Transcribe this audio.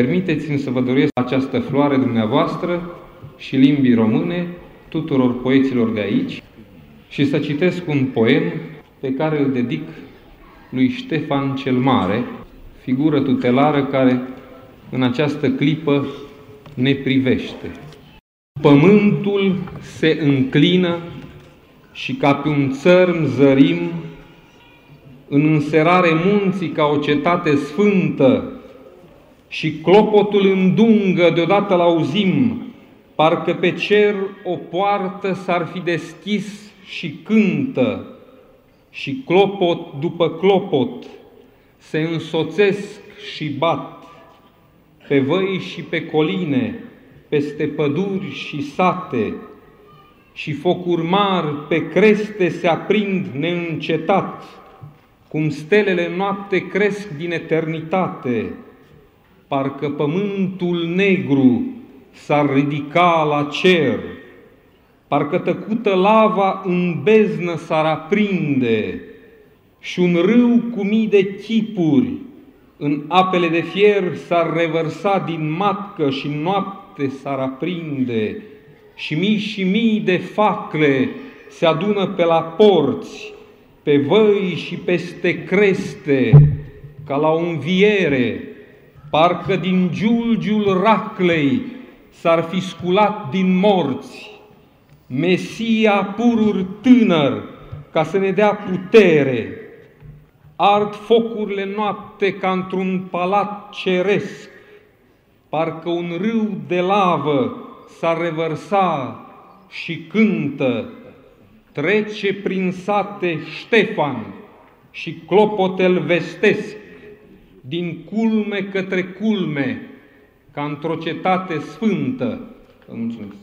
Permiteți-mi să vă doresc această floare dumneavoastră și limbii române tuturor poeților de aici și să citesc un poem pe care îl dedic lui Ștefan cel Mare, figură tutelară care în această clipă ne privește. Pământul se înclină și ca pe un țărm zărim în înserare munții ca o cetate sfântă și clopotul îndungă deodată l-auzim, parcă pe cer o poartă s-ar fi deschis și cântă, și clopot după clopot se însoțesc și bat pe văi și pe coline, peste păduri și sate, și focuri mari pe creste se aprind neîncetat, cum stelele noapte cresc din eternitate, parcă pământul negru s-ar ridica la cer, parcă tăcută lava în beznă s-ar aprinde și un râu cu mii de chipuri în apele de fier s-ar revărsa din matcă și noapte s-ar aprinde și mii și mii de facle se adună pe la porți, pe văi și peste creste, ca la o înviere, parcă din giulgiul raclei s-ar fi sculat din morți, Mesia purur tânăr ca să ne dea putere, ard focurile noapte ca într-un palat ceresc, parcă un râu de lavă s-ar revărsa și cântă, trece prin sate Ștefan și clopotel vestesc, din culme către culme, ca într-o cetate sfântă. Vă mulțumesc!